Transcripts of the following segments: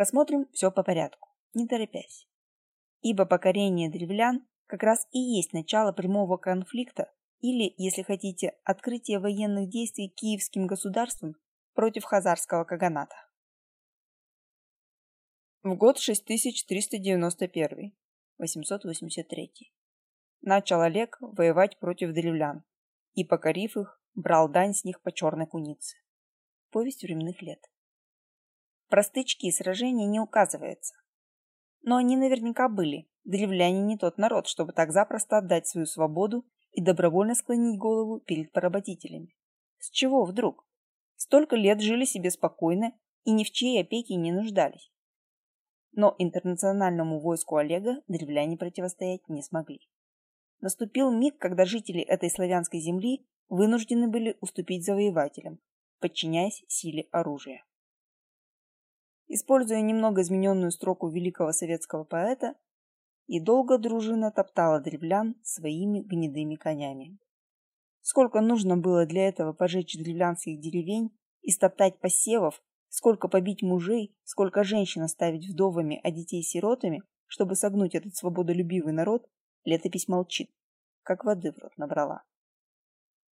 Рассмотрим все по порядку, не торопясь. Ибо покорение древлян как раз и есть начало прямого конфликта или, если хотите, открытие военных действий киевским государством против хазарского каганата. В год 6391, 883, начал Олег воевать против древлян и, покорив их, брал дань с них по черной кунице. Повесть временных лет. Про стычки и сражения не указывается. Но они наверняка были. Древляне не тот народ, чтобы так запросто отдать свою свободу и добровольно склонить голову перед поработителями. С чего вдруг? Столько лет жили себе спокойно и ни в чьей опеке не нуждались. Но интернациональному войску Олега древляне противостоять не смогли. Наступил миг, когда жители этой славянской земли вынуждены были уступить завоевателям, подчиняясь силе оружия. Используя немного измененную строку великого советского поэта, и долго дружина топтала древлян своими гнедыми конями. Сколько нужно было для этого пожечь древлянских деревень и стоптать посевов, сколько побить мужей, сколько женщин оставить вдовами, а детей сиротами, чтобы согнуть этот свободолюбивый народ, летопись молчит, как воды в рот набрала.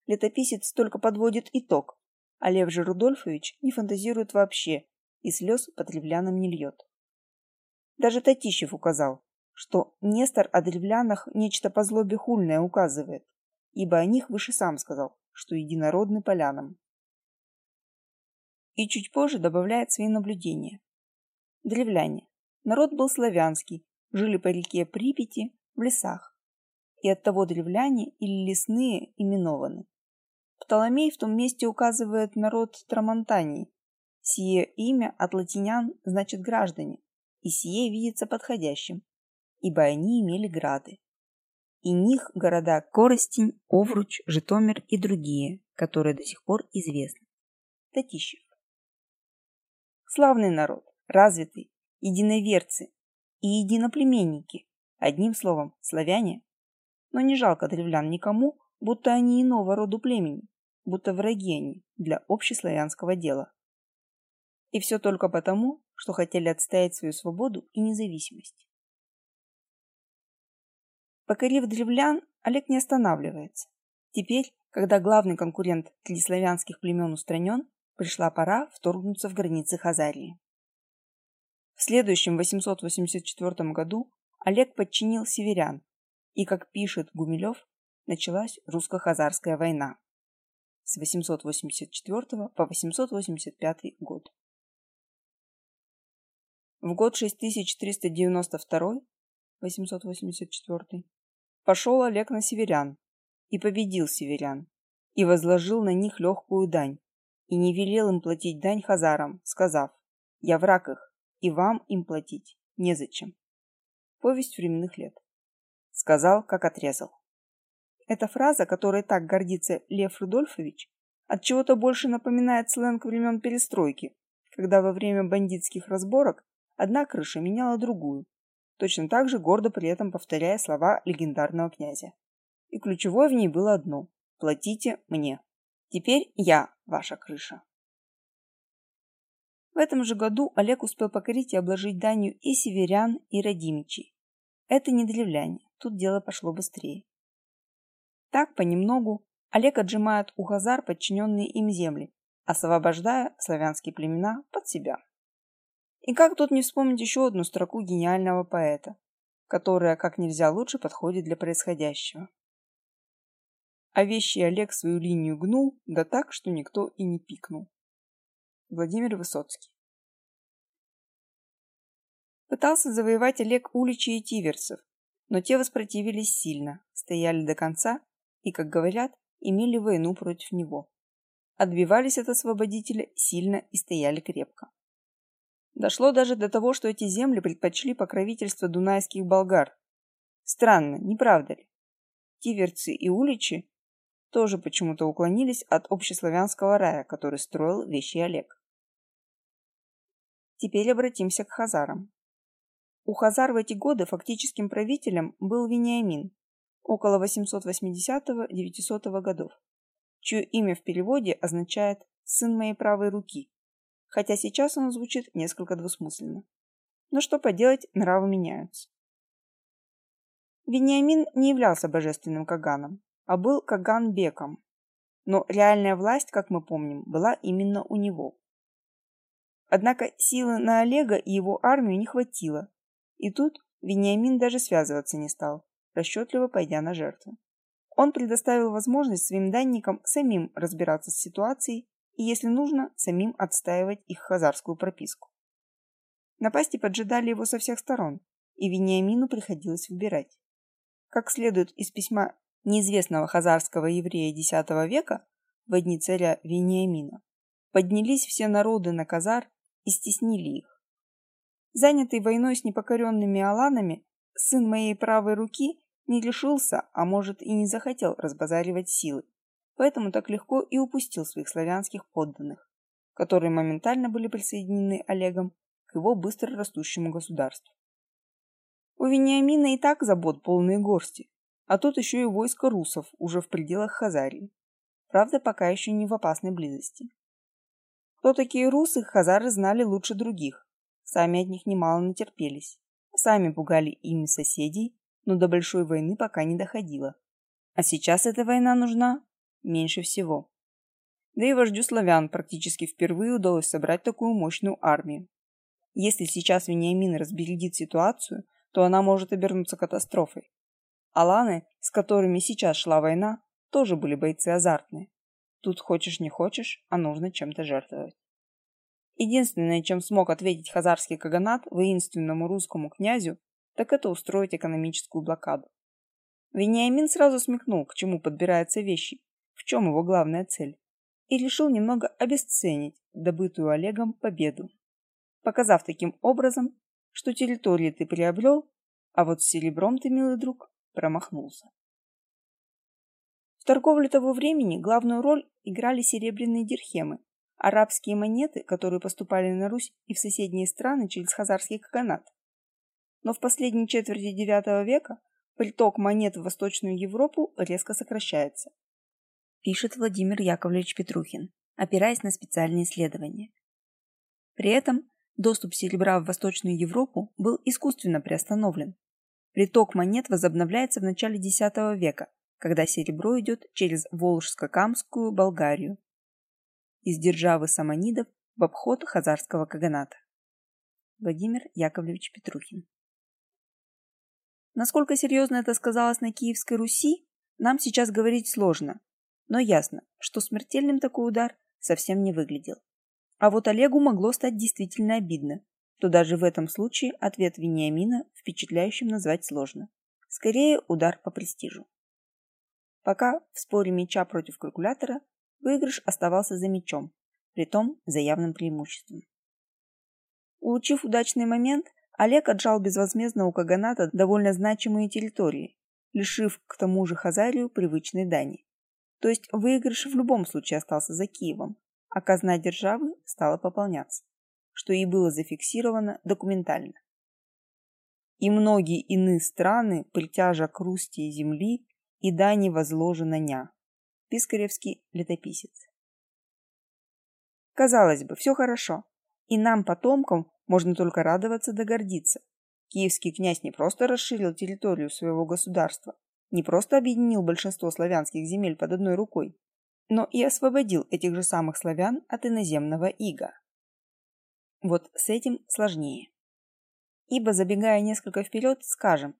Летописец только подводит итог, а Лев же Рудольфович не фантазирует вообще и слез по древлянам не льет. Даже Татищев указал, что Нестор о древлянах нечто по злобе хульное указывает, ибо о них выше сам сказал, что единородны полянам. И чуть позже добавляет свои наблюдения. Древляне. Народ был славянский, жили по реке Припяти в лесах. И оттого древляне или лесные именованы. Птоломей в том месте указывает народ Трамонтании, Сие имя от латинян значит граждане, и сие видится подходящим, ибо они имели грады. И них города Коростень, Овруч, Житомир и другие, которые до сих пор известны. Татищев. Славный народ, развитый, единоверцы и единоплеменники, одним словом, славяне. Но не жалко древлян никому, будто они иного роду племени, будто враги они для общеславянского дела. И все только потому, что хотели отстоять свою свободу и независимость. Покорив древлян, Олег не останавливается. Теперь, когда главный конкурент тлеславянских племен устранен, пришла пора вторгнуться в границы Хазарии. В следующем 884 году Олег подчинил северян, и, как пишет Гумилев, началась русско-хазарская война с 884 по 885 год. В год 6392 884 пошел Олег на северян и победил северян, и возложил на них легкую дань, и не велел им платить дань хазарам, сказав, «Я враг их, и вам им платить незачем». Повесть временных лет. Сказал, как отрезал. Эта фраза, которой так гордится Лев Рудольфович, от чего то больше напоминает сленг времен перестройки, когда во время бандитских разборок Одна крыша меняла другую, точно так же гордо при этом повторяя слова легендарного князя. И ключевое в ней было одно – платите мне. Теперь я ваша крыша. В этом же году Олег успел покорить и обложить данью и северян, и родимичей. Это не древляне, тут дело пошло быстрее. Так, понемногу, Олег отжимает у хазар подчиненные им земли, освобождая славянские племена под себя. И как тут не вспомнить еще одну строку гениального поэта, которая как нельзя лучше подходит для происходящего. А вещий Олег свою линию гнул, да так, что никто и не пикнул. Владимир Высоцкий Пытался завоевать Олег Уличи и Тиверцев, но те воспротивились сильно, стояли до конца и, как говорят, имели войну против него. Отбивались от освободителя сильно и стояли крепко. Дошло даже до того, что эти земли предпочли покровительство дунайских болгар. Странно, не правда ли? Тиверцы и уличи тоже почему-то уклонились от общеславянского рая, который строил Вещий Олег. Теперь обратимся к хазарам. У хазар в эти годы фактическим правителем был Вениамин, около 880-900 годов, чье имя в переводе означает «сын моей правой руки», хотя сейчас оно звучит несколько двусмысленно. Но что поделать, нравы меняются. Вениамин не являлся божественным Каганом, а был Каган-беком. Но реальная власть, как мы помним, была именно у него. Однако силы на Олега и его армию не хватило. И тут Вениамин даже связываться не стал, расчетливо пойдя на жертву. Он предоставил возможность своим данникам самим разбираться с ситуацией и, если нужно, самим отстаивать их хазарскую прописку. Напасти поджидали его со всех сторон, и Вениамину приходилось выбирать. Как следует из письма неизвестного хазарского еврея X века в дни царя Вениамина, поднялись все народы на Казар и стеснили их. Занятый войной с непокоренными аланами, сын моей правой руки не лишился, а может и не захотел разбазаривать силы, поэтому так легко и упустил своих славянских подданных, которые моментально были присоединены Олегом к его быстро растущему государству. У Вениамина и так забот полные горсти, а тут еще и войско русов уже в пределах Хазарии. Правда, пока еще не в опасной близости. Кто такие русы, хазары знали лучше других. Сами от них немало натерпелись. Сами пугали ими соседей, но до большой войны пока не доходило. А сейчас эта война нужна меньше всего. Да и вождю славян практически впервые удалось собрать такую мощную армию. Если сейчас Вениамин разбередит ситуацию, то она может обернуться катастрофой. Аланы, с которыми сейчас шла война, тоже были бойцы азартные. Тут хочешь не хочешь, а нужно чем-то жертвовать. Единственное, чем смог ответить хазарский каганат воинственному русскому князю, так это устроить экономическую блокаду. Вениамин сразу смекнул, к чему подбираются вещи, чем его главная цель, и решил немного обесценить добытую Олегом победу, показав таким образом, что территории ты приобрел, а вот с серебром ты, милый друг, промахнулся. В торговле того времени главную роль играли серебряные дирхемы, арабские монеты, которые поступали на Русь и в соседние страны через хазарский каганат но в последней четверти IX века приток монет в Восточную Европу резко сокращается. Пишет Владимир Яковлевич Петрухин, опираясь на специальные исследования. При этом доступ серебра в Восточную Европу был искусственно приостановлен. Приток монет возобновляется в начале X века, когда серебро идет через Волжско-Камскую Болгарию из державы саманидов в обход хазарского каганата. Владимир Яковлевич Петрухин Насколько серьезно это сказалось на Киевской Руси, нам сейчас говорить сложно. Но ясно, что смертельным такой удар совсем не выглядел. А вот Олегу могло стать действительно обидно, то даже в этом случае ответ Вениамина впечатляющим назвать сложно. Скорее, удар по престижу. Пока в споре меча против калькулятора выигрыш оставался за мечом, притом за явным преимуществом. Улучив удачный момент, Олег отжал безвозмездно у Каганата довольно значимые территории, лишив к тому же Хазарию привычной дани. То есть выигрыш в любом случае остался за Киевом, а казна державы стала пополняться, что и было зафиксировано документально. И многие иные страны, притяжа русти земли, и дани возложена ня. Пискаревский летописец. Казалось бы, все хорошо. И нам, потомкам, можно только радоваться да гордиться. Киевский князь не просто расширил территорию своего государства, не просто объединил большинство славянских земель под одной рукой, но и освободил этих же самых славян от иноземного ига. Вот с этим сложнее. Ибо, забегая несколько вперед, скажем,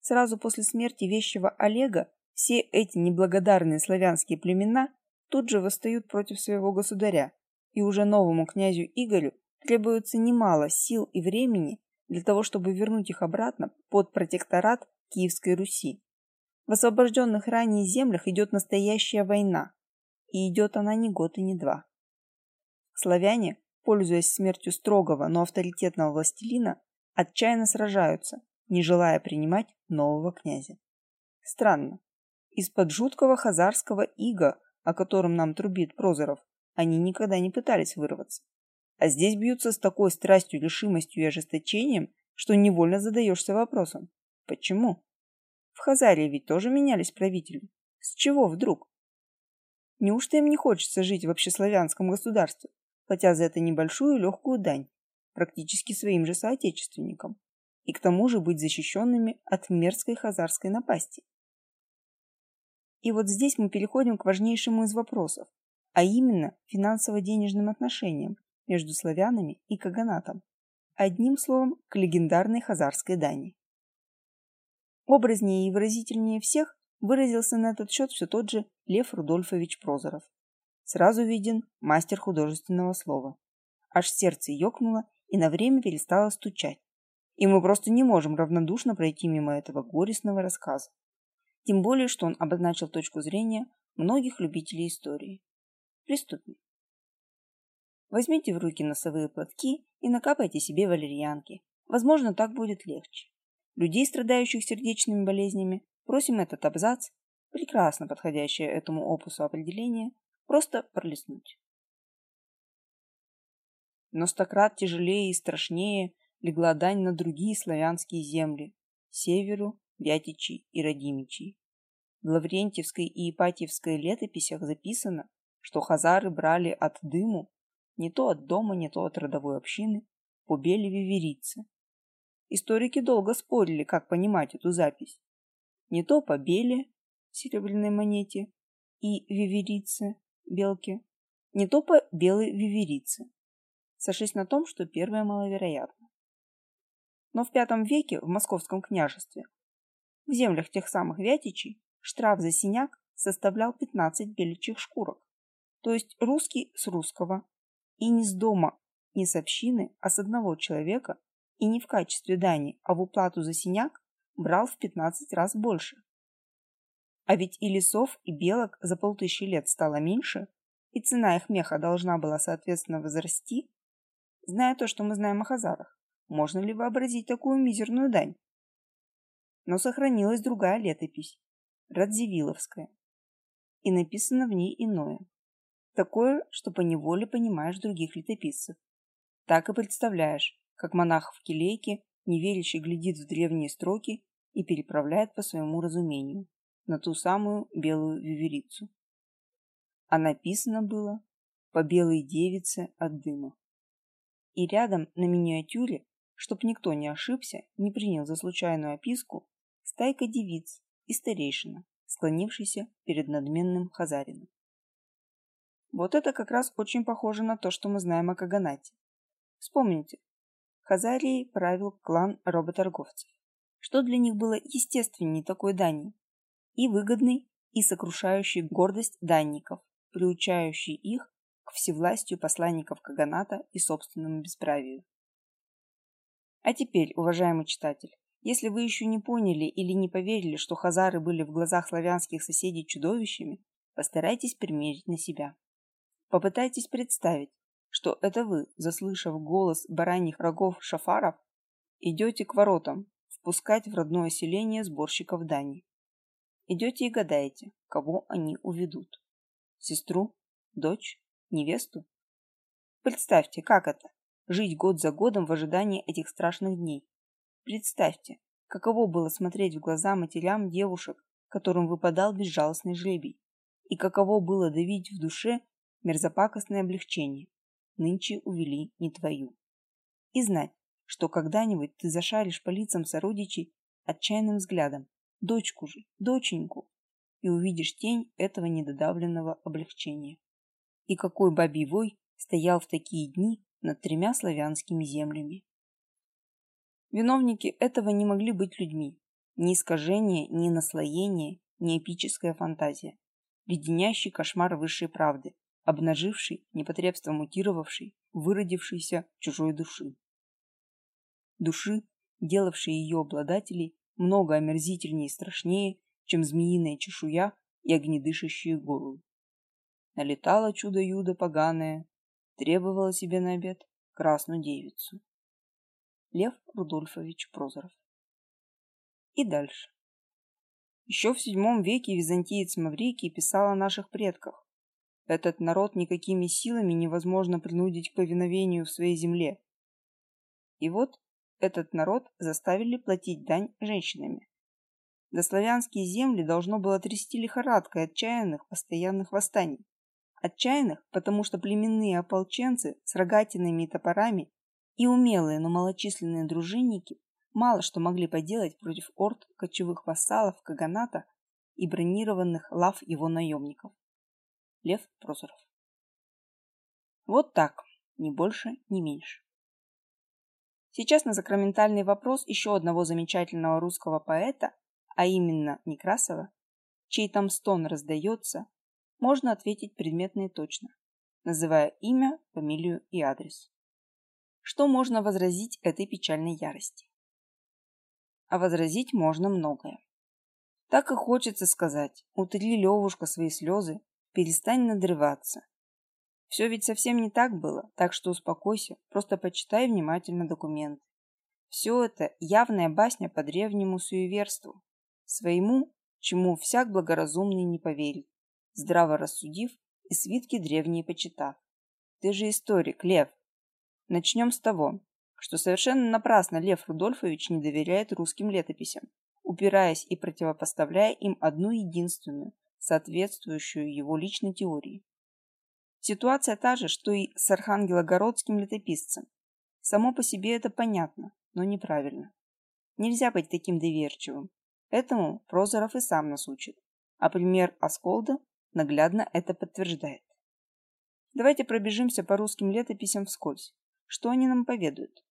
сразу после смерти вещего Олега все эти неблагодарные славянские племена тут же восстают против своего государя, и уже новому князю Игорю требуется немало сил и времени для того, чтобы вернуть их обратно под протекторат Киевской Руси. В освобожденных ранее землях идет настоящая война, и идет она не год и не два. Славяне, пользуясь смертью строгого, но авторитетного властелина, отчаянно сражаются, не желая принимать нового князя. Странно. Из-под жуткого хазарского ига, о котором нам трубит Прозоров, они никогда не пытались вырваться. А здесь бьются с такой страстью, решимостью и ожесточением, что невольно задаешься вопросом. Почему? В Хазарии ведь тоже менялись правители. С чего вдруг? Неужто им не хочется жить в общеславянском государстве, платя за это небольшую легкую дань, практически своим же соотечественникам, и к тому же быть защищенными от мерзкой хазарской напасти. И вот здесь мы переходим к важнейшему из вопросов, а именно финансово-денежным отношениям между славянами и каганатом. Одним словом, к легендарной хазарской дани. Образнее и выразительнее всех выразился на этот счет все тот же Лев Рудольфович Прозоров. Сразу виден мастер художественного слова. Аж сердце ёкнуло и на время перестало стучать. И мы просто не можем равнодушно пройти мимо этого горестного рассказа. Тем более, что он обозначил точку зрения многих любителей истории. Приступим. Возьмите в руки носовые платки и накапайте себе валерьянки. Возможно, так будет легче. Людей, страдающих сердечными болезнями, просим этот абзац, прекрасно подходящее этому опусу определение, просто пролистнуть. Но стократ тяжелее и страшнее легла дань на другие славянские земли – северу, Вятичи и Радимичи. В Лаврентьевской и Ипатьевской летописях записано, что хазары брали от дыму не то от дома, не то от родовой общины, по беле виверицы. Историки долго спорили, как понимать эту запись. Не то по беле, серебряной монете, и виверице, белке, не то по белой виверице, сошлись на том, что первое маловероятно. Но в V веке в Московском княжестве, в землях тех самых Вятичей, штраф за синяк составлял 15 беличьих шкурок, то есть русский с русского, и не с дома, не с общины, а с одного человека, и не в качестве дани, а в уплату за синяк, брал в 15 раз больше. А ведь и лесов, и белок за полтысячи лет стало меньше, и цена их меха должна была соответственно возрасти. Зная то, что мы знаем о хазарах, можно ли вообразить такую мизерную дань? Но сохранилась другая летопись, Радзивилловская, и написано в ней иное. Такое, что поневоле понимаешь других летописцев. Так и представляешь, как монах в келейке, неверящий глядит в древние строки и переправляет по своему разумению на ту самую белую виверицу. А написано было «По белой девице от дыма». И рядом на миниатюре, чтоб никто не ошибся, не принял за случайную описку, стайка девиц и старейшина, склонившийся перед надменным хазарином. Вот это как раз очень похоже на то, что мы знаем о Каганате. Вспомните, Хазарии правил клан работорговцев, что для них было естественней такой дани, и выгодный, и сокрушающий гордость данников, приучающий их к всевластию посланников Каганата и собственному бесправию. А теперь, уважаемый читатель, если вы еще не поняли или не поверили, что хазары были в глазах славянских соседей чудовищами, постарайтесь примерить на себя. Попытайтесь представить, что это вы, заслышав голос бараньих рогов шафаров, идете к воротам, впускать в родное селение сборщиков дани. Идете и гадаете, кого они уведут. Сестру, дочь, невесту? Представьте, как это – жить год за годом в ожидании этих страшных дней. Представьте, каково было смотреть в глаза матерям девушек, которым выпадал безжалостный жребий, и каково было давить в душе мерзопакостное облегчение. Нынче увели не твою. И знать, что когда-нибудь ты зашаришь по лицам сородичей отчаянным взглядом, дочку же, доченьку, и увидишь тень этого недодавленного облегчения. И какой бабий вой стоял в такие дни над тремя славянскими землями. Виновники этого не могли быть людьми. Ни искажение, ни наслоение, ни эпическая фантазия. Леденящий кошмар высшей правды, обнаживший, непотребство мутировавший, выродившийся чужой души. Души, делавшие ее обладателей много омерзительнее и страшнее, чем змеиная чешуя и огнедышащие головы. Налетало чудо-юдо поганое, требовало себе на обед красную девицу. Лев Рудольфович Прозоров. И дальше. Еще в VII веке византиец Маврикий писал о наших предках. Этот народ никакими силами невозможно принудить к повиновению в своей земле. И вот этот народ заставили платить дань женщинами. До славянские земли должно было трясти лихорадкой отчаянных постоянных восстаний. Отчаянных, потому что племенные ополченцы с рогатинами и топорами и умелые, но малочисленные дружинники мало что могли поделать против орд кочевых вассалов Каганата и бронированных лав его наемников. Лев Прозоров. Вот так, ни больше, ни меньше. Сейчас на сакраментальный вопрос еще одного замечательного русского поэта, а именно Некрасова, чей там стон раздается, можно ответить предметно и точно, называя имя, фамилию и адрес. Что можно возразить этой печальной ярости? А возразить можно многое. Так и хочется сказать, утри, Левушка, свои слезы, перестань надрываться. Все ведь совсем не так было, так что успокойся, просто почитай внимательно документы. Все это явная басня по древнему суеверству, своему, чему всяк благоразумный не поверит, здраво рассудив и свитки древние почитав. Ты же историк, Лев. Начнем с того, что совершенно напрасно Лев Рудольфович не доверяет русским летописям, упираясь и противопоставляя им одну единственную, соответствующую его личной теории. Ситуация та же, что и с архангелогородским летописцем. Само по себе это понятно, но неправильно. Нельзя быть таким доверчивым. Этому Прозоров и сам нас учит, а пример Асколда наглядно это подтверждает. Давайте пробежимся по русским летописям вскользь. Что они нам поведают?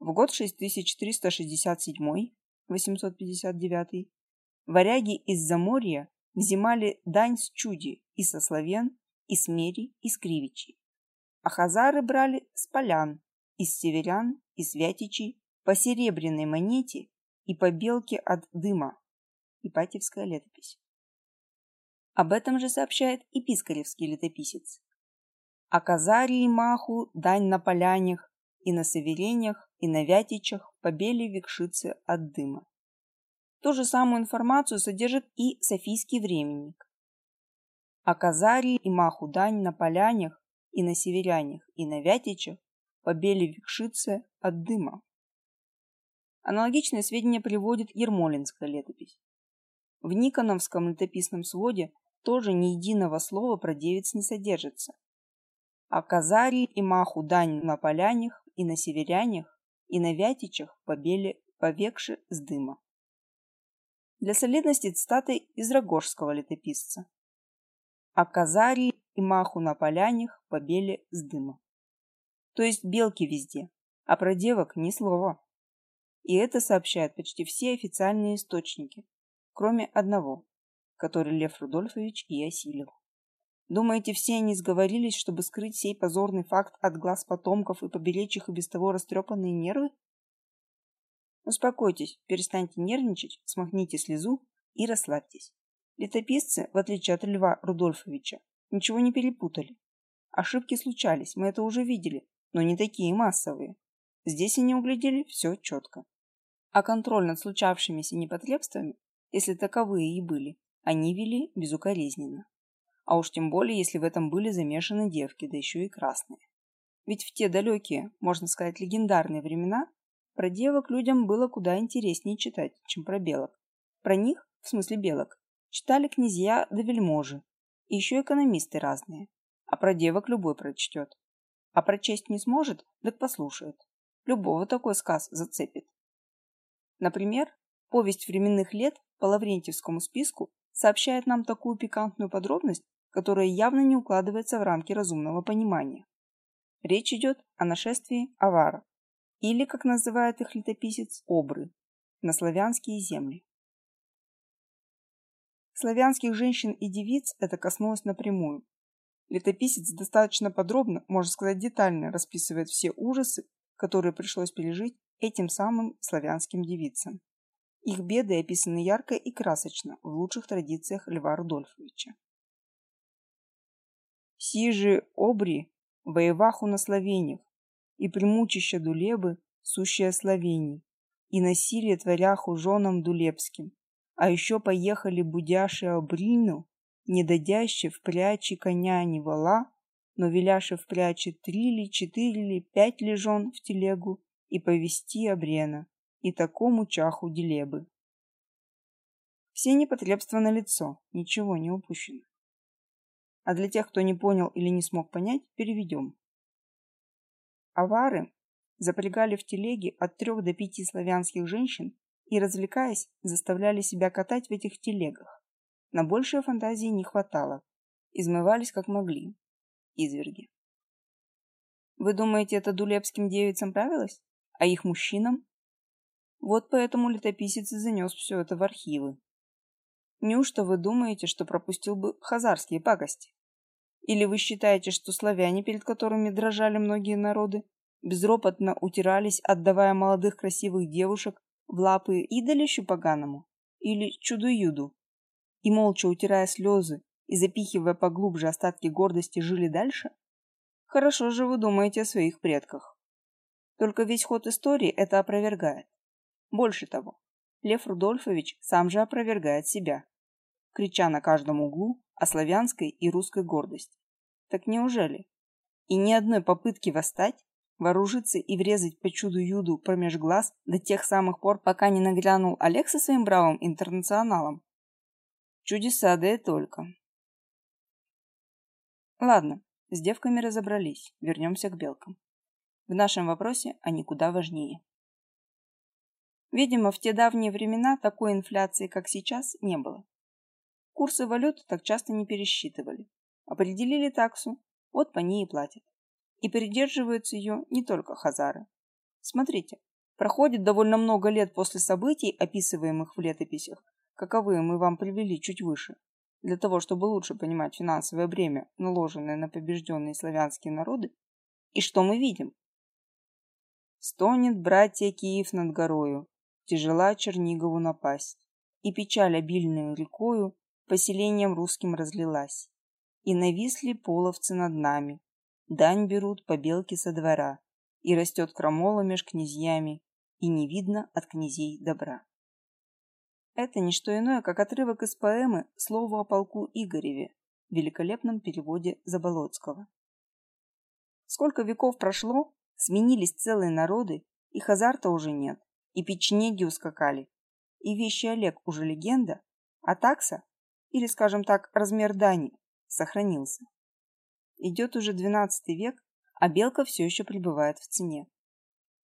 В год 6367, 859, варяги из Заморья взимали дань с чуди и со славян, и с мерий, и с кривичей. А хазары брали с полян, из северян, и святичей, по серебряной монете и по белке от дыма. Ипатьевская летопись. Об этом же сообщает и Пискаревский летописец. О Казарии и Маху дань на полянях, и на северениях, и на вятичах побели векшицы от дыма. Ту же самую информацию содержит и Софийский временник. О Казарии и Маху дань на полянях, и на северянях, и на вятичах побели векшицы от дыма. Аналогичные сведения приводит Ермолинская летопись. В Никоновском летописном своде тоже ни единого слова про девиц не содержится. А Казарии и Маху дань на полянях и на северянях, и на вятичах побели повекши с дыма. Для солидности цитаты из Рогожского летописца. А Казарии и Маху на полянях побели с дыма. То есть белки везде, а про девок ни слова. И это сообщают почти все официальные источники, кроме одного, который Лев Рудольфович и осилил. Думаете, все они сговорились, чтобы скрыть сей позорный факт от глаз потомков и поберечь их и без того растрепанные нервы? Успокойтесь, перестаньте нервничать, смахните слезу и расслабьтесь. Летописцы, в отличие от Льва Рудольфовича, ничего не перепутали. Ошибки случались, мы это уже видели, но не такие массовые. Здесь они углядели все четко. А контроль над случавшимися непотребствами, если таковые и были, они вели безукоризненно. А уж тем более, если в этом были замешаны девки, да еще и красные. Ведь в те далекие, можно сказать, легендарные времена, про девок людям было куда интереснее читать, чем про белок. Про них, в смысле белок, читали князья да вельможи, и еще экономисты разные. А про девок любой прочтет. А прочесть не сможет, так послушает. Любого такой сказ зацепит. Например, повесть временных лет по Лаврентьевскому списку сообщает нам такую пикантную подробность, которая явно не укладывается в рамки разумного понимания. Речь идет о нашествии аваров, или, как называет их летописец, обры, на славянские земли. Славянских женщин и девиц это коснулось напрямую. Летописец достаточно подробно, можно сказать детально, расписывает все ужасы, которые пришлось пережить этим самым славянским девицам. Их беды описаны ярко и красочно в лучших традициях Льва Рудольфовича. Сі же обри, воеваху на словениях, и примучища дулебы, сущие словений, и насилие творяху женам дулебским, а еще поехали будяши обрину, не дадяще впрячи коня не вола, но веляше впрячи три ли, четыре ли, пять ли жен в телегу и повести обрена, и такому чаху делебы. Все непотребства на лицо, ничего не упущено. А для тех, кто не понял или не смог понять, переведем. Авары запрягали в телеги от трех до пяти славянских женщин и, развлекаясь, заставляли себя катать в этих телегах. На большее фантазии не хватало. Измывались как могли. Изверги. Вы думаете, это дулепским девицам правилось? А их мужчинам? Вот поэтому летописец и занес все это в архивы. Неужто вы думаете, что пропустил бы хазарские пакости? Или вы считаете, что славяне, перед которыми дрожали многие народы, безропотно утирались, отдавая молодых красивых девушек в лапы идолищу поганому или чудо-юду, и молча утирая слезы и запихивая поглубже остатки гордости жили дальше? Хорошо же вы думаете о своих предках. Только весь ход истории это опровергает. Больше того, Лев Рудольфович сам же опровергает себя, крича на каждом углу о славянской и русской гордости. Так неужели? И ни одной попытки восстать, вооружиться и врезать по чуду-юду промеж глаз до тех самых пор, пока не наглянул Олег со своим бравым интернационалом? Чудеса, да и только. Ладно, с девками разобрались, вернемся к белкам. В нашем вопросе они куда важнее. Видимо, в те давние времена такой инфляции, как сейчас, не было. Курсы валют так часто не пересчитывали. Определили таксу, вот по ней и платят. И придерживаются ее не только хазары. Смотрите, проходит довольно много лет после событий, описываемых в летописях, каковые мы вам привели чуть выше, для того, чтобы лучше понимать финансовое бремя, наложенное на побежденные славянские народы. И что мы видим? Стонет братья Киев над горою, тяжела Чернигову напасть, и печаль обильную рекою поселением русским разлилась. И нависли половцы над нами, дань берут по белке со двора, и растет крамола меж князьями, и не видно от князей добра. Это не что иное, как отрывок из поэмы «Слово о полку Игореве» в великолепном переводе Заболоцкого. Сколько веков прошло, сменились целые народы, их азарта уже нет и печенеги ускакали. И вещи Олег уже легенда, а такса, или, скажем так, размер дани, сохранился. Идет уже двенадцатый век, а белка все еще пребывает в цене.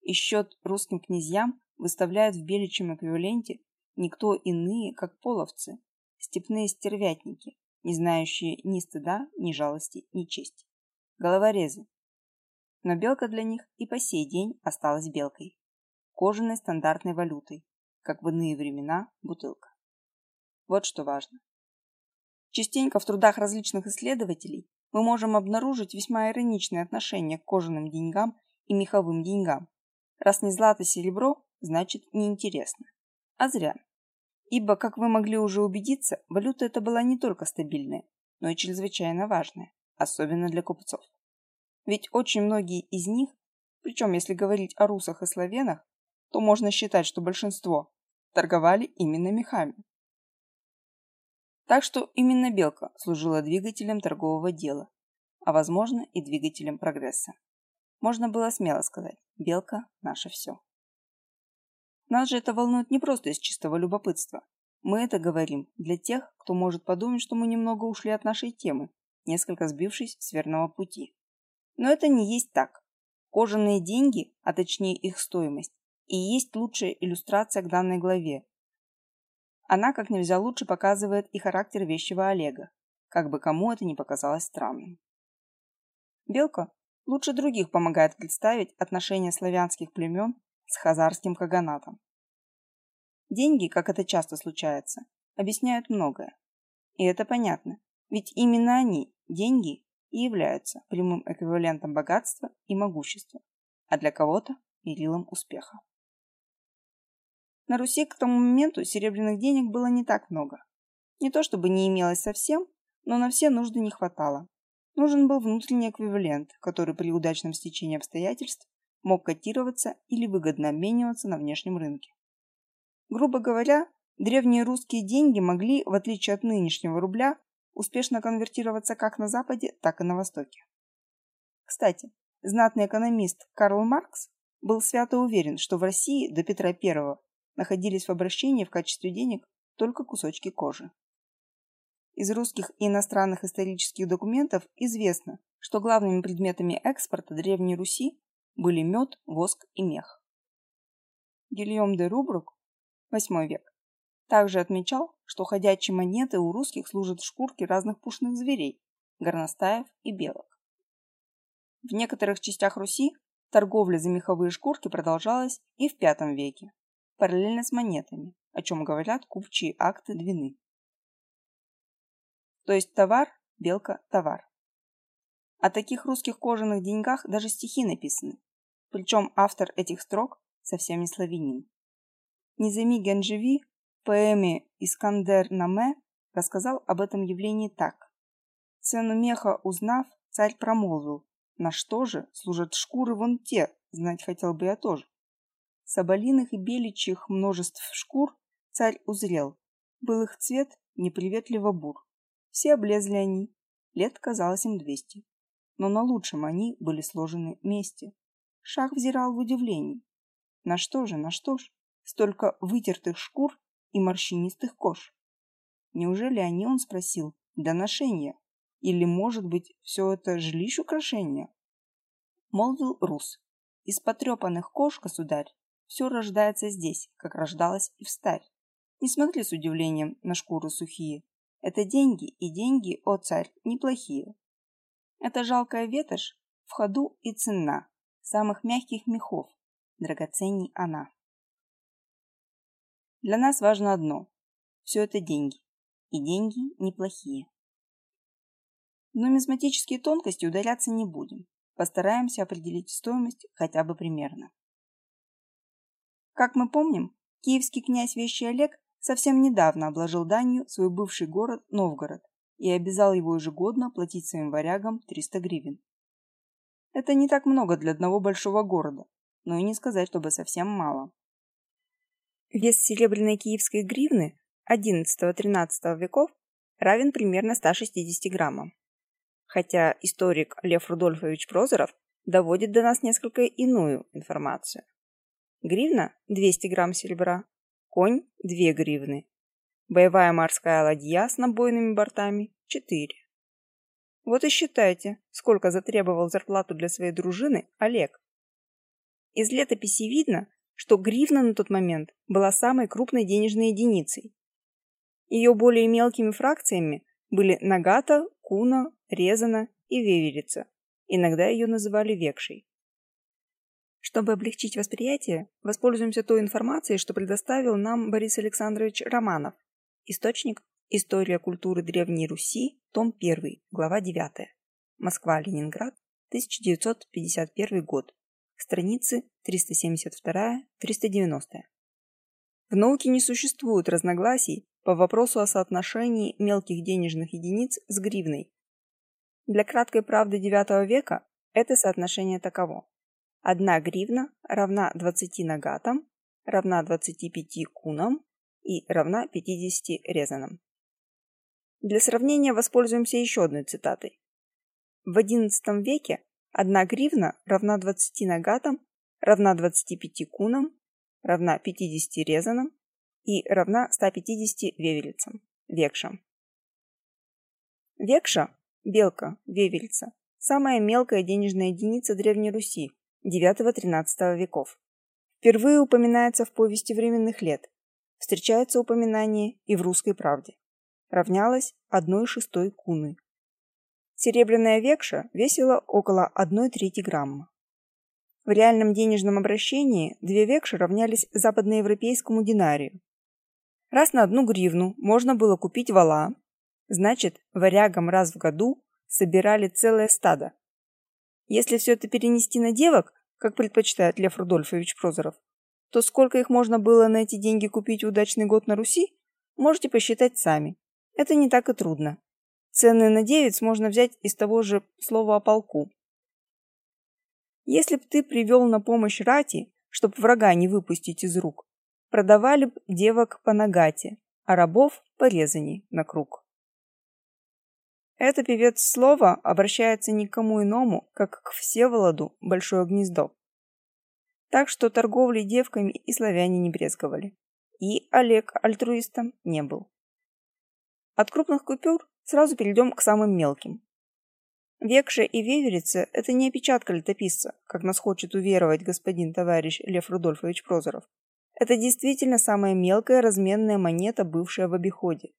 И счет русским князьям выставляют в беличьем эквиваленте никто иные, как половцы, степные стервятники, не знающие ни стыда, ни жалости, ни чести. Головорезы. Но белка для них и по сей день осталась белкой кожаной стандартной валютой, как в иные времена бутылка. Вот что важно. Частенько в трудах различных исследователей мы можем обнаружить весьма ироничное отношение к кожаным деньгам и меховым деньгам. Раз не злато серебро, значит неинтересно. А зря. Ибо, как вы могли уже убедиться, валюта эта была не только стабильная, но и чрезвычайно важная, особенно для купцов. Ведь очень многие из них, причем если говорить о русах и славянах, то можно считать, что большинство торговали именно мехами. Так что именно белка служила двигателем торгового дела, а возможно и двигателем прогресса. Можно было смело сказать, белка – наше все. Нас же это волнует не просто из чистого любопытства. Мы это говорим для тех, кто может подумать, что мы немного ушли от нашей темы, несколько сбившись с верного пути. Но это не есть так. Кожаные деньги, а точнее их стоимость, и есть лучшая иллюстрация к данной главе. Она как нельзя лучше показывает и характер вещего Олега, как бы кому это ни показалось странным. Белка лучше других помогает представить отношения славянских племен с хазарским каганатом. Деньги, как это часто случается, объясняют многое. И это понятно, ведь именно они, деньги, и являются прямым эквивалентом богатства и могущества, а для кого-то – мерилом успеха. На Руси к тому моменту серебряных денег было не так много. Не то чтобы не имелось совсем, но на все нужды не хватало. Нужен был внутренний эквивалент, который при удачном стечении обстоятельств мог котироваться или выгодно обмениваться на внешнем рынке. Грубо говоря, древние русские деньги могли, в отличие от нынешнего рубля, успешно конвертироваться как на Западе, так и на Востоке. Кстати, знатный экономист Карл Маркс был свято уверен, что в России до Петра I находились в обращении в качестве денег только кусочки кожи. Из русских и иностранных исторических документов известно, что главными предметами экспорта Древней Руси были мед, воск и мех. Гильем де Рубрук, 8 век, также отмечал, что ходячие монеты у русских служат шкурки разных пушных зверей, горностаев и белок. В некоторых частях Руси торговля за меховые шкурки продолжалась и в V веке, параллельно с монетами, о чем говорят купчие акты Двины. То есть товар, белка, товар. О таких русских кожаных деньгах даже стихи написаны, причем автор этих строк совсем не славянин. Низами Генжеви в поэме «Искандер Наме» рассказал об этом явлении так. Цену меха узнав, царь промолвил, на что же служат шкуры вон те, знать хотел бы я тоже. Соболиных и беличьих множеств шкур царь узрел. Был их цвет неприветливо бур. Все облезли они, лет казалось им двести. Но на лучшем они были сложены вместе. Шах взирал в удивлении. На что же, на что ж? Столько вытертых шкур и морщинистых кож. Неужели они, он спросил, до ношения? Или, может быть, все это жилищ украшения? Молвил Рус. Из потрепанных кож, государь, все рождается здесь, как рождалось и в старь. Не смотри с удивлением на шкуры сухие. Это деньги, и деньги, о царь, неплохие. Это жалкая ветошь, в ходу и цена, самых мягких мехов, драгоценней она. Для нас важно одно – все это деньги, и деньги неплохие. В нумизматические тонкости ударяться не будем. Постараемся определить стоимость хотя бы примерно. Как мы помним, киевский князь Вещий Олег совсем недавно обложил данью свой бывший город Новгород и обязал его ежегодно платить своим варягам 300 гривен. Это не так много для одного большого города, но и не сказать, чтобы совсем мало. Вес серебряной киевской гривны XI-XIII веков равен примерно 160 граммам хотя историк Лев Рудольфович Прозоров доводит до нас несколько иную информацию. Гривна – 200 грамм серебра, конь – 2 гривны, боевая морская ладья с набойными бортами – 4. Вот и считайте, сколько затребовал зарплату для своей дружины Олег. Из летописи видно, что гривна на тот момент была самой крупной денежной единицей. Ее более мелкими фракциями были нагата, куна, резана и веверица. Иногда ее называли векшей. Чтобы облегчить восприятие, воспользуемся той информацией, что предоставил нам Борис Александрович Романов. Источник История культуры Древней Руси, том 1, глава 9. Москва-Ленинград, 1951 год. Страницы 372-390. В науке не существует разногласий по вопросу о соотношении мелких денежных единиц с гривной. Для краткой правды IX века это соотношение таково. Одна гривна равна 20 нагатам, равна 25 кунам и равна 50 резанам. Для сравнения воспользуемся еще одной цитатой. В XI веке одна гривна равна 20 нагатам, равна 25 кунам, равна 50 резанам и равна 150 вевелицам, векшам. Векша, белка, вевельца, самая мелкая денежная единица Древней Руси IX-XIII веков. Впервые упоминается в повести временных лет. Встречается упоминание и в «Русской правде». Равнялась одной шестой куны. Серебряная векша весила около 1 трети грамма. В реальном денежном обращении две векши равнялись западноевропейскому динарию, Раз на одну гривну можно было купить вала, значит, варягам раз в году собирали целое стадо. Если все это перенести на девок, как предпочитает Лев Рудольфович Прозоров, то сколько их можно было на эти деньги купить в удачный год на Руси, можете посчитать сами. Это не так и трудно. Цены на девиц можно взять из того же слова о полку. Если б ты привел на помощь рати, чтобы врага не выпустить из рук, продавали б девок по нагате, а рабов по на круг. Это певец слова обращается ни к кому иному, как к Всеволоду Большое Гнездо. Так что торговлей девками и славяне не брезговали. И Олег альтруистом не был. От крупных купюр сразу перейдем к самым мелким. Векша и Веверица – это не опечатка летописца, как нас хочет уверовать господин товарищ Лев Рудольфович Прозоров. Это действительно самая мелкая разменная монета, бывшая в обиходе.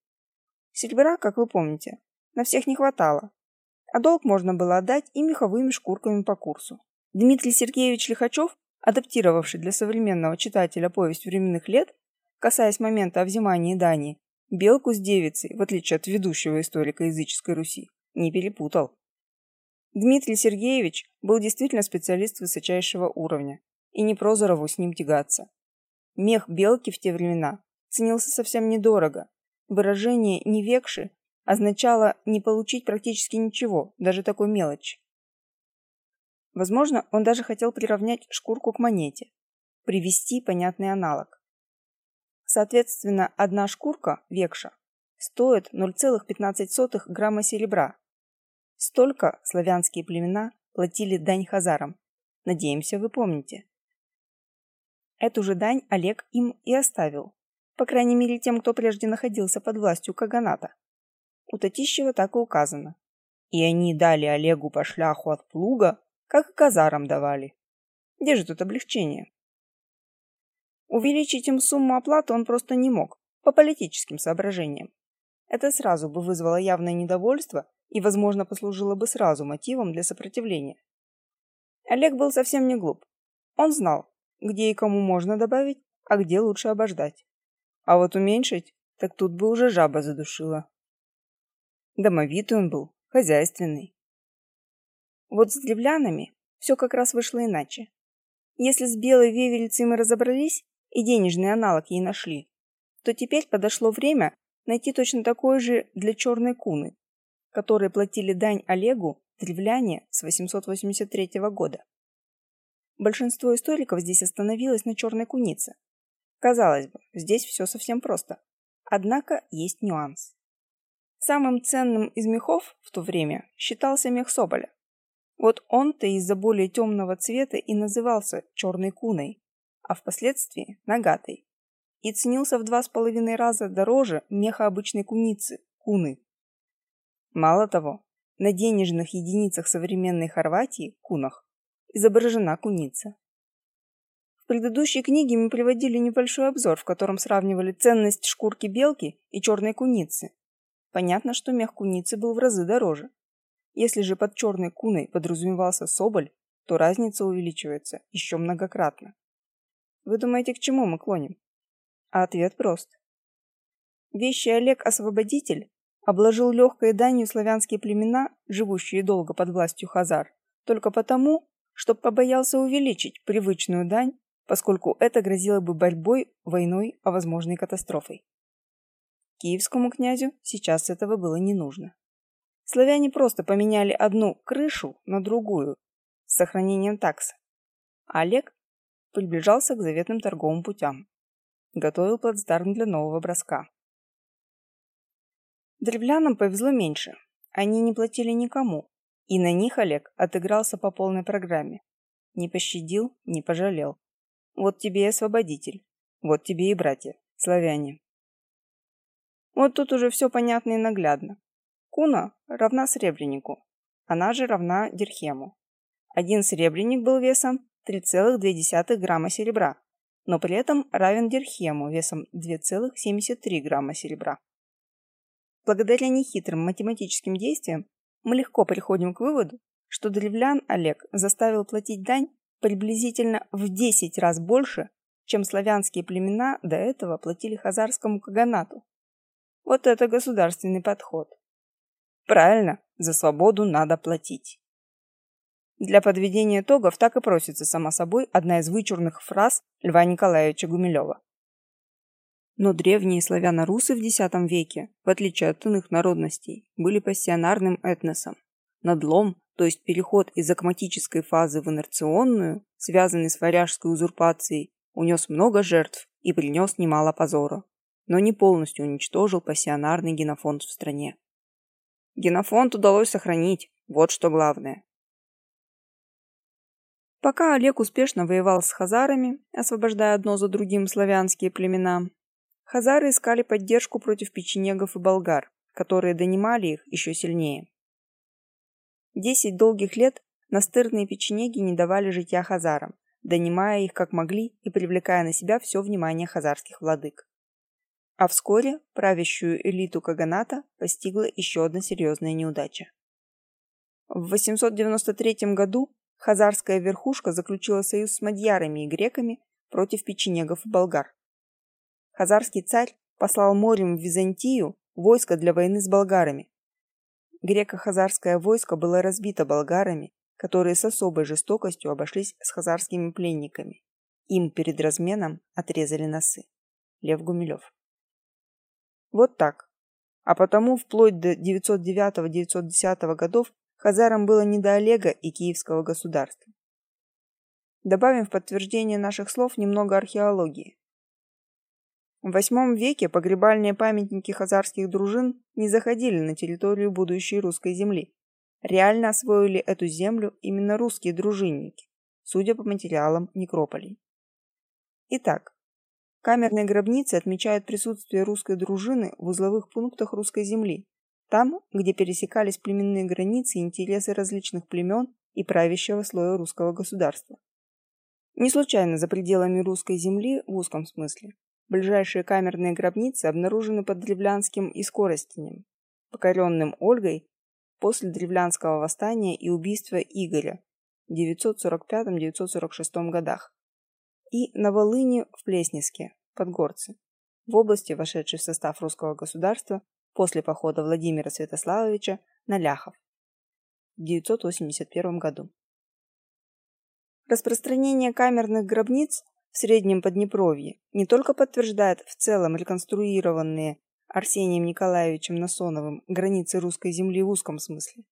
Серебра, как вы помните, на всех не хватало, а долг можно было отдать и меховыми шкурками по курсу. Дмитрий Сергеевич Лихачев, адаптировавший для современного читателя повесть временных лет, касаясь момента о взимании дани, белку с девицей, в отличие от ведущего историка языческой Руси, не перепутал. Дмитрий Сергеевич был действительно специалист высочайшего уровня, и не Прозорову с ним тягаться. Мех белки в те времена ценился совсем недорого. Выражение «не векши» означало не получить практически ничего, даже такой мелочи. Возможно, он даже хотел приравнять шкурку к монете, привести понятный аналог. Соответственно, одна шкурка, векша, стоит 0,15 грамма серебра, Столько славянские племена платили дань хазарам. Надеемся, вы помните. Эту же дань Олег им и оставил. По крайней мере, тем, кто прежде находился под властью Каганата. У Татищева так и указано. И они дали Олегу по шляху от плуга, как и казарам давали. Где же тут облегчение? Увеличить им сумму оплаты он просто не мог, по политическим соображениям. Это сразу бы вызвало явное недовольство и, возможно, послужило бы сразу мотивом для сопротивления. Олег был совсем не глуп. Он знал, где и кому можно добавить, а где лучше обождать. А вот уменьшить, так тут бы уже жаба задушила. Домовитый он был, хозяйственный. Вот с древлянами все как раз вышло иначе. Если с белой веверицей мы разобрались и денежный аналог ей нашли, то теперь подошло время найти точно такой же для черной куны, которые платили дань Олегу древляне с 883 года. Большинство историков здесь остановилось на черной кунице. Казалось бы, здесь все совсем просто. Однако есть нюанс. Самым ценным из мехов в то время считался мех соболя. Вот он-то из-за более темного цвета и назывался черной куной, а впоследствии нагатой. И ценился в два с половиной раза дороже меха обычной куницы, куны. Мало того, на денежных единицах современной Хорватии, кунах, изображена куница. В предыдущей книге мы приводили небольшой обзор, в котором сравнивали ценность шкурки белки и черной куницы. Понятно, что мех куницы был в разы дороже. Если же под черной куной подразумевался соболь, то разница увеличивается еще многократно. Вы думаете, к чему мы клоним? А ответ прост. Вещи Олег-освободитель обложил легкой данью славянские племена, живущие долго под властью хазар, только потому, что побоялся увеличить привычную дань, поскольку это грозило бы борьбой, войной, а возможной катастрофой. Киевскому князю сейчас этого было не нужно. Славяне просто поменяли одну крышу на другую с сохранением такса. Олег приближался к заветным торговым путям. Готовил плацдарм для нового броска. Древлянам повезло меньше. Они не платили никому. И на них Олег отыгрался по полной программе. Не пощадил, не пожалел. Вот тебе и освободитель. Вот тебе и братья, славяне. Вот тут уже все понятно и наглядно. Куна равна сребренику. Она же равна дирхему. Один сребреник был весом 3,2 грамма серебра, но при этом равен дирхему весом 2,73 грамма серебра. Благодаря нехитрым математическим действиям мы легко приходим к выводу, что древлян Олег заставил платить дань приблизительно в 10 раз больше, чем славянские племена до этого платили хазарскому каганату. Вот это государственный подход. Правильно, за свободу надо платить. Для подведения итогов так и просится сама собой одна из вычурных фраз Льва Николаевича Гумилева. Но древние славяно-русы в X веке, в отличие от иных народностей, были пассионарным этносом. Надлом, то есть переход из акматической фазы в инерционную, связанный с варяжской узурпацией, унес много жертв и принес немало позора, но не полностью уничтожил пассионарный генофонд в стране. Генофонд удалось сохранить, вот что главное. Пока Олег успешно воевал с хазарами, освобождая одно за другим славянские племена, Хазары искали поддержку против печенегов и болгар, которые донимали их еще сильнее. Десять долгих лет настырные печенеги не давали житья хазарам, донимая их как могли и привлекая на себя все внимание хазарских владык. А вскоре правящую элиту Каганата постигла еще одна серьезная неудача. В 893 году хазарская верхушка заключила союз с мадьярами и греками против печенегов и болгар. Хазарский царь послал морем в Византию войско для войны с болгарами. Греко-хазарское войско было разбито болгарами, которые с особой жестокостью обошлись с хазарскими пленниками. Им перед разменом отрезали носы. Лев Гумилев. Вот так. А потому вплоть до 909-910 годов хазарам было не до Олега и Киевского государства. Добавим в подтверждение наших слов немного археологии. В VIII веке погребальные памятники хазарских дружин не заходили на территорию будущей русской земли. Реально освоили эту землю именно русские дружинники, судя по материалам некрополей. Итак, камерные гробницы отмечают присутствие русской дружины в узловых пунктах русской земли, там, где пересекались племенные границы и интересы различных племен и правящего слоя русского государства. Не случайно за пределами русской земли в узком смысле. Ближайшие камерные гробницы обнаружены под Древлянским и Скоростенем, покоренным Ольгой после Древлянского восстания и убийства Игоря в 945-946 годах, и на Волыне в Плеснеске, Подгорце, в области, вошедшей в состав русского государства после похода Владимира Святославовича на Ляхов в 981 году. Распространение камерных гробниц в Среднем Поднепровье не только подтверждает в целом реконструированные Арсением Николаевичем Насоновым границы русской земли в узком смысле,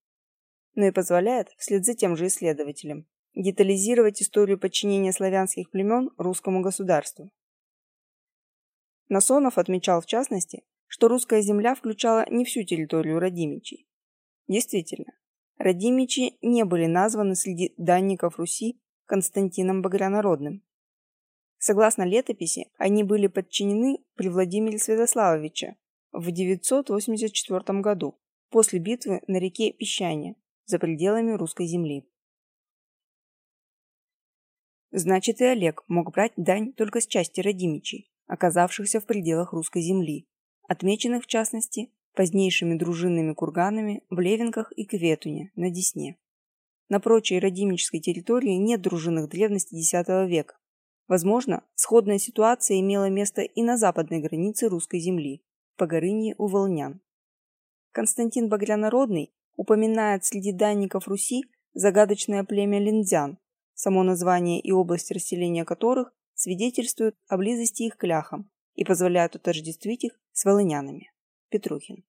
но и позволяет, вслед за тем же исследователем, детализировать историю подчинения славянских племен русскому государству. Насонов отмечал в частности, что русская земля включала не всю территорию Радимичей. Действительно, Радимичи не были названы среди данников Руси Константином Багрянародным. Согласно летописи, они были подчинены при Владимире Святославовиче в 984 году, после битвы на реке Песчане, за пределами русской земли. Значит, и Олег мог брать дань только с части родимичей, оказавшихся в пределах русской земли, отмеченных, в частности, позднейшими дружинными курганами в Левенках и Кветуне на Десне. На прочей родимической территории нет дружинных древности X века. Возможно, сходная ситуация имела место и на западной границе русской земли, в Погорынье у Волнян. Константин Багрянародный упоминает среди данников Руси загадочное племя линдзян, само название и область расселения которых свидетельствуют о близости их к ляхам и позволяют отождествить их с волынянами. Петрухин.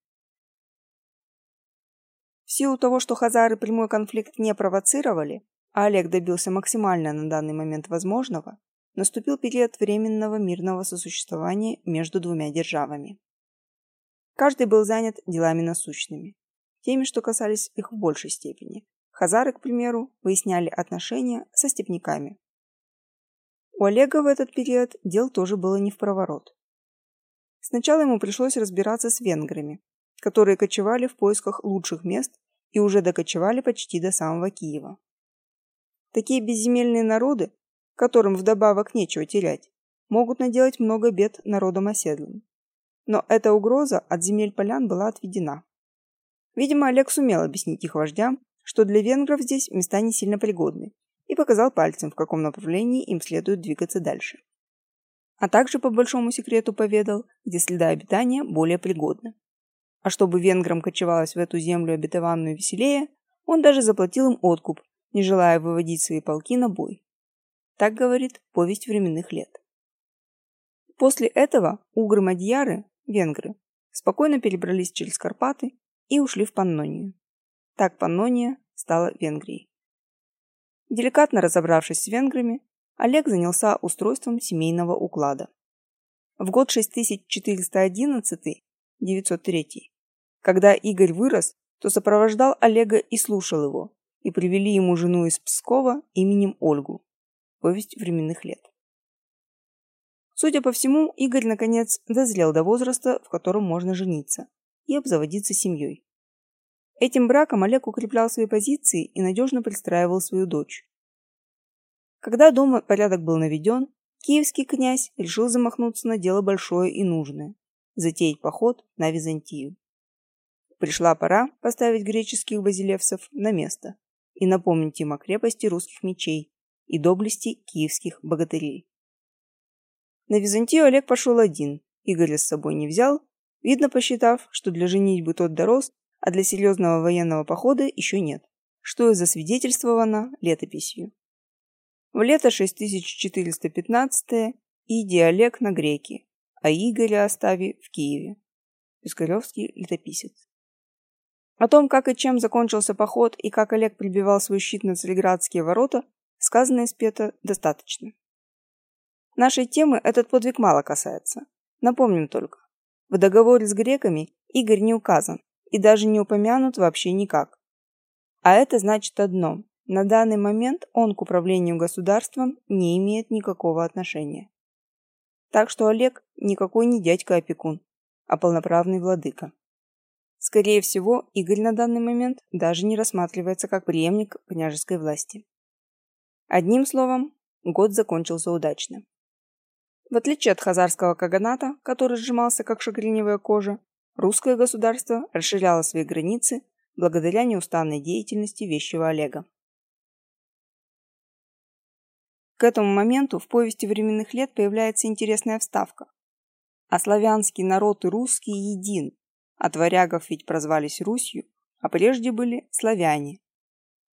В силу того, что хазары прямой конфликт не провоцировали, а Олег добился максимально на данный момент возможного, наступил период временного мирного сосуществования между двумя державами. Каждый был занят делами насущными, теми, что касались их в большей степени. Хазары, к примеру, выясняли отношения со степняками. У Олега в этот период дел тоже было не в проворот. Сначала ему пришлось разбираться с венграми, которые кочевали в поисках лучших мест и уже докочевали почти до самого Киева. Такие безземельные народы, которым вдобавок нечего терять, могут наделать много бед народам оседлым. Но эта угроза от земель полян была отведена. Видимо, Олег сумел объяснить их вождям, что для венгров здесь места не сильно пригодны, и показал пальцем, в каком направлении им следует двигаться дальше. А также по большому секрету поведал, где следа обитания более пригодны. А чтобы венграм кочевалось в эту землю обетованную веселее, он даже заплатил им откуп, не желая выводить свои полки на бой. Так говорит повесть временных лет. После этого угры-мадьяры, венгры, спокойно перебрались через Карпаты и ушли в Паннонию. Так Паннония стала Венгрией. Деликатно разобравшись с венграми, Олег занялся устройством семейного уклада. В год 6411 903 когда Игорь вырос, то сопровождал Олега и слушал его, и привели ему жену из Пскова именем Ольгу. Повесть временных лет. Судя по всему, Игорь наконец дозрел до возраста, в котором можно жениться и обзаводиться семьей. Этим браком Олег укреплял свои позиции и надежно пристраивал свою дочь. Когда дома порядок был наведен, киевский князь решил замахнуться на дело большое и нужное – затеять поход на Византию. Пришла пора поставить греческих базилевсов на место и напомнить им о крепости русских мечей и доблести киевских богатырей. На Византию Олег пошел один, Игоря с собой не взял, видно посчитав, что для женитьбы тот дорос, а для серьезного военного похода еще нет, что и засвидетельствовано летописью. В лето 6415 иди Олег на греки, а Игоря остави в Киеве. Пискаревский летописец. О том, как и чем закончился поход и как Олег прибивал свой щит на Цареградские ворота, сказано и спето достаточно. Нашей темы этот подвиг мало касается. Напомним только. В договоре с греками Игорь не указан и даже не упомянут вообще никак. А это значит одно. На данный момент он к управлению государством не имеет никакого отношения. Так что Олег никакой не дядька-опекун, а полноправный владыка. Скорее всего, Игорь на данный момент даже не рассматривается как преемник княжеской власти. Одним словом, год закончился удачно. В отличие от хазарского каганата, который сжимался как шагреневая кожа, русское государство расширяло свои границы благодаря неустанной деятельности вещего Олега. К этому моменту в повести временных лет появляется интересная вставка. А славянский народ и русский един. От варягов ведь прозвались Русью, а прежде были славяне.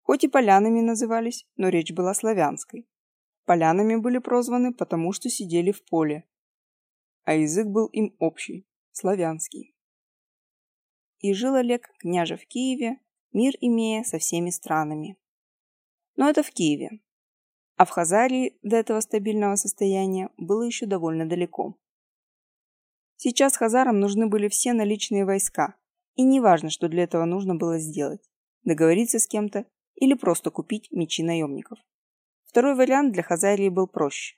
Хоть и полянами назывались, но речь была славянской. Полянами были прозваны, потому что сидели в поле. А язык был им общий – славянский. И жил Олег, княже в Киеве, мир имея со всеми странами. Но это в Киеве. А в Хазарии до этого стабильного состояния было еще довольно далеко. Сейчас хазарам нужны были все наличные войска, и неважно, что для этого нужно было сделать – договориться с кем-то или просто купить мечи наемников. Второй вариант для Хазарии был проще.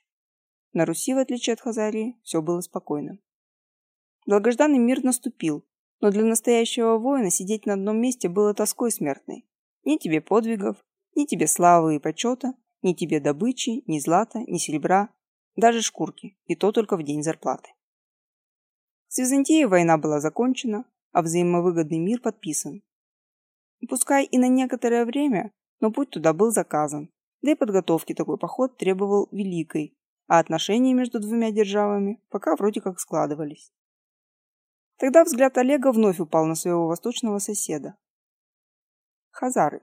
На Руси, в отличие от Хазарии, все было спокойно. Долгожданный мир наступил, но для настоящего воина сидеть на одном месте было тоской смертной. Ни тебе подвигов, ни тебе славы и почета, ни тебе добычи, ни злата, ни серебра, даже шкурки, и то только в день зарплаты. С Византией война была закончена, а взаимовыгодный мир подписан. Пускай и на некоторое время, но путь туда был заказан, да и подготовки такой поход требовал великой, а отношения между двумя державами пока вроде как складывались. Тогда взгляд Олега вновь упал на своего восточного соседа. Хазары.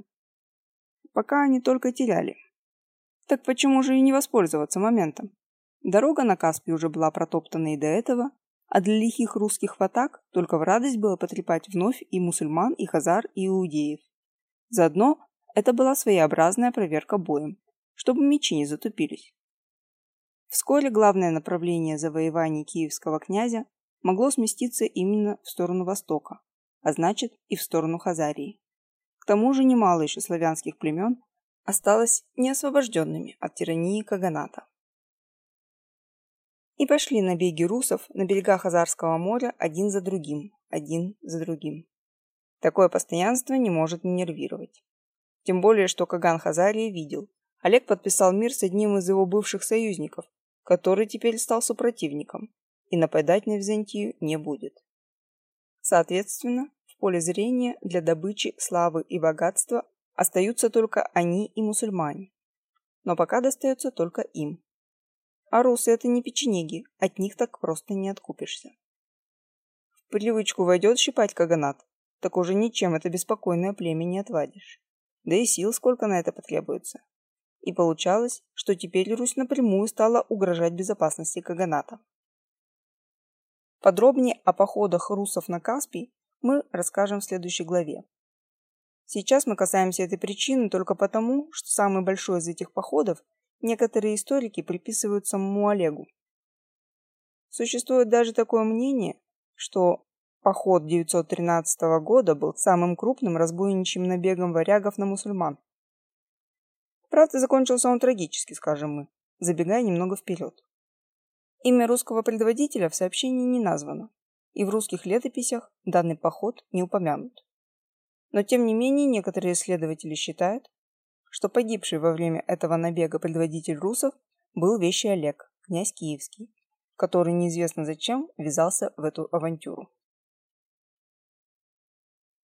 Пока они только теряли. Так почему же и не воспользоваться моментом? Дорога на Каспий уже была протоптана и до этого, а для лихих русских ватак только в радость было потрепать вновь и мусульман, и хазар, и иудеев. Заодно это была своеобразная проверка боем, чтобы мечи не затупились. Вскоре главное направление завоеваний киевского князя могло сместиться именно в сторону востока, а значит и в сторону Хазарии. К тому же немало еще славянских племен осталось неосвобожденными от тирании Каганата. И пошли набеги русов на берегах Хазарского моря один за другим, один за другим. Такое постоянство не может не нервировать. Тем более, что Каган Хазария видел. Олег подписал мир с одним из его бывших союзников, который теперь стал супротивником, и нападать на Византию не будет. Соответственно, в поле зрения для добычи славы и богатства остаются только они и мусульмане. Но пока достается только им. А русы это не печенеги, от них так просто не откупишься. В привычку войдет щипать каганат, так уже ничем это беспокойное племя не отвадишь да и сил сколько на это потребуется. И получалось, что теперь Русь напрямую стала угрожать безопасности Каганата. Подробнее о походах русов на Каспий мы расскажем в следующей главе. Сейчас мы касаемся этой причины только потому, что самый большой из этих походов некоторые историки приписывают самому Олегу. Существует даже такое мнение, что Поход 913 года был самым крупным разбойничьим набегом варягов на мусульман. Правда, закончился он трагически, скажем мы, забегая немного вперед. Имя русского предводителя в сообщении не названо, и в русских летописях данный поход не упомянут. Но тем не менее некоторые исследователи считают, что погибший во время этого набега предводитель русов был Вещий Олег, князь Киевский, который неизвестно зачем ввязался в эту авантюру.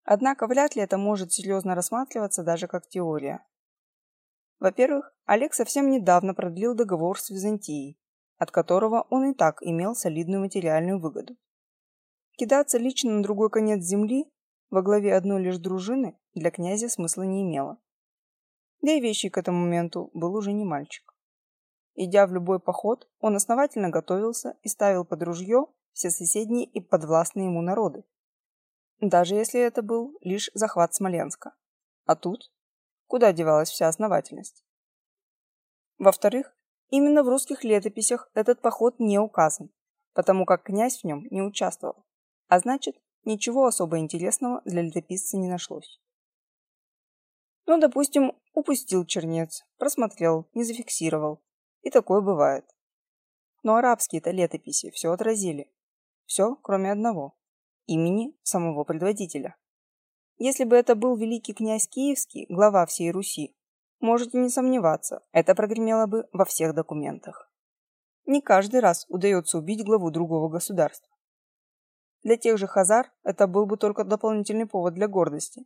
Однако вряд ли это может серьезно рассматриваться даже как теория. Во-первых, Олег совсем недавно продлил договор с Византией, от которого он и так имел солидную материальную выгоду. Кидаться лично на другой конец земли во главе одной лишь дружины для князя смысла не имело. Да и вещи к этому моменту был уже не мальчик. Идя в любой поход, он основательно готовился и ставил под ружье все соседние и подвластные ему народы. Даже если это был лишь захват Смоленска. А тут? Куда девалась вся основательность? Во-вторых, именно в русских летописях этот поход не указан, потому как князь в нем не участвовал. А значит, ничего особо интересного для летописца не нашлось. Ну, допустим, упустил чернец, просмотрел, не зафиксировал. И такое бывает. Но арабские-то летописи все отразили. Все, кроме одного. Имени самого предводителя. Если бы это был великий князь Киевский, глава всей Руси, можете не сомневаться, это прогремело бы во всех документах. Не каждый раз удается убить главу другого государства. Для тех же хазар это был бы только дополнительный повод для гордости.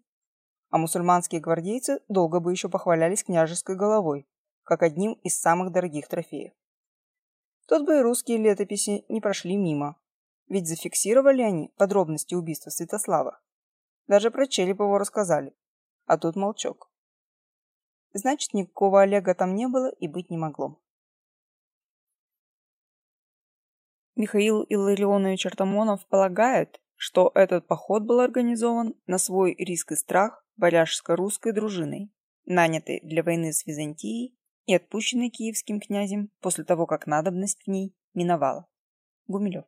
А мусульманские гвардейцы долго бы еще похвалялись княжеской головой, как одним из самых дорогих трофеев. Тут бы и русские летописи не прошли мимо, ведь зафиксировали они подробности убийства Святослава. Даже про череп его рассказали, а тут молчок. Значит, никакого Олега там не было и быть не могло. Михаил Илларионович Артамонов полагает, что этот поход был организован на свой риск и страх варяжско-русской дружиной, нанятой для войны с Византией и отпущенной киевским князем после того, как надобность в ней миновала. Гумилев.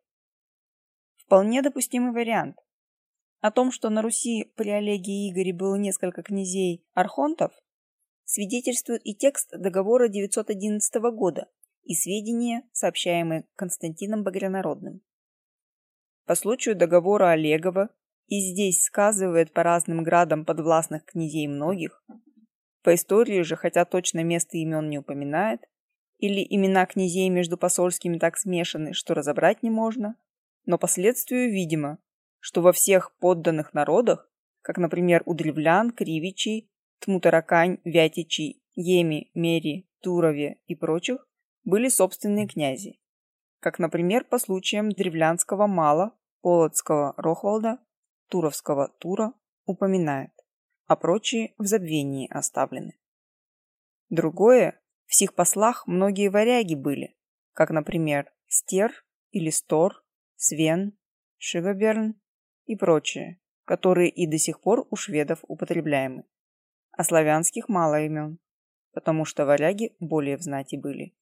Вполне допустимый вариант. О том, что на Руси при Олеге и Игоре было несколько князей-архонтов, свидетельствует и текст договора 911 года и сведения, сообщаемые Константином Багрянародным. По случаю договора Олегова и здесь сказывает по разным градам подвластных князей многих, по истории же, хотя точно место имен не упоминает, или имена князей между посольскими так смешаны, что разобрать не можно, но последствию видимо, что во всех подданных народах, как, например, у древлян, кривичей, тмутаракань, вятичей, еми, мери, турове и прочих, были собственные князи, как, например, по случаям древлянского Мала, Полоцкого Рохвалда, Туровского Тура упоминает а прочие в забвении оставлены. Другое, в сих послах многие варяги были, как, например, Стер или Стор, Свен, Шиваберн и прочие, которые и до сих пор у шведов употребляемы. А славянских мало имен, потому что варяги более в знати были.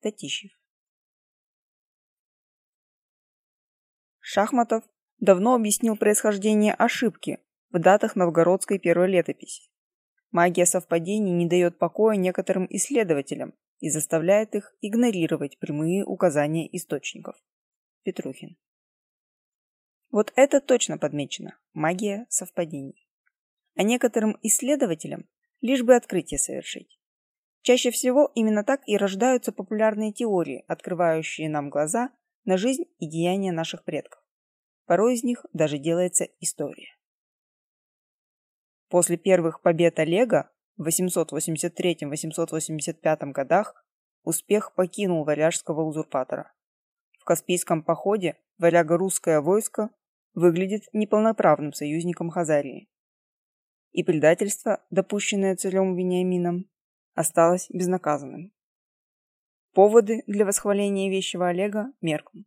Татищев. Шахматов давно объяснил происхождение ошибки, в датах новгородской первой летописи. Магия совпадений не дает покоя некоторым исследователям и заставляет их игнорировать прямые указания источников. Петрухин. Вот это точно подмечено – магия совпадений. А некоторым исследователям лишь бы открытие совершить. Чаще всего именно так и рождаются популярные теории, открывающие нам глаза на жизнь и деяния наших предков. Порой из них даже делается история. После первых побед Олега в 883-885 годах успех покинул варяжского узурпатора. В Каспийском походе варяго-русское войско выглядит неполноправным союзником Хазарии. И предательство, допущенное царем Вениамином, осталось безнаказанным. Поводы для восхваления вещего Олега меркнут.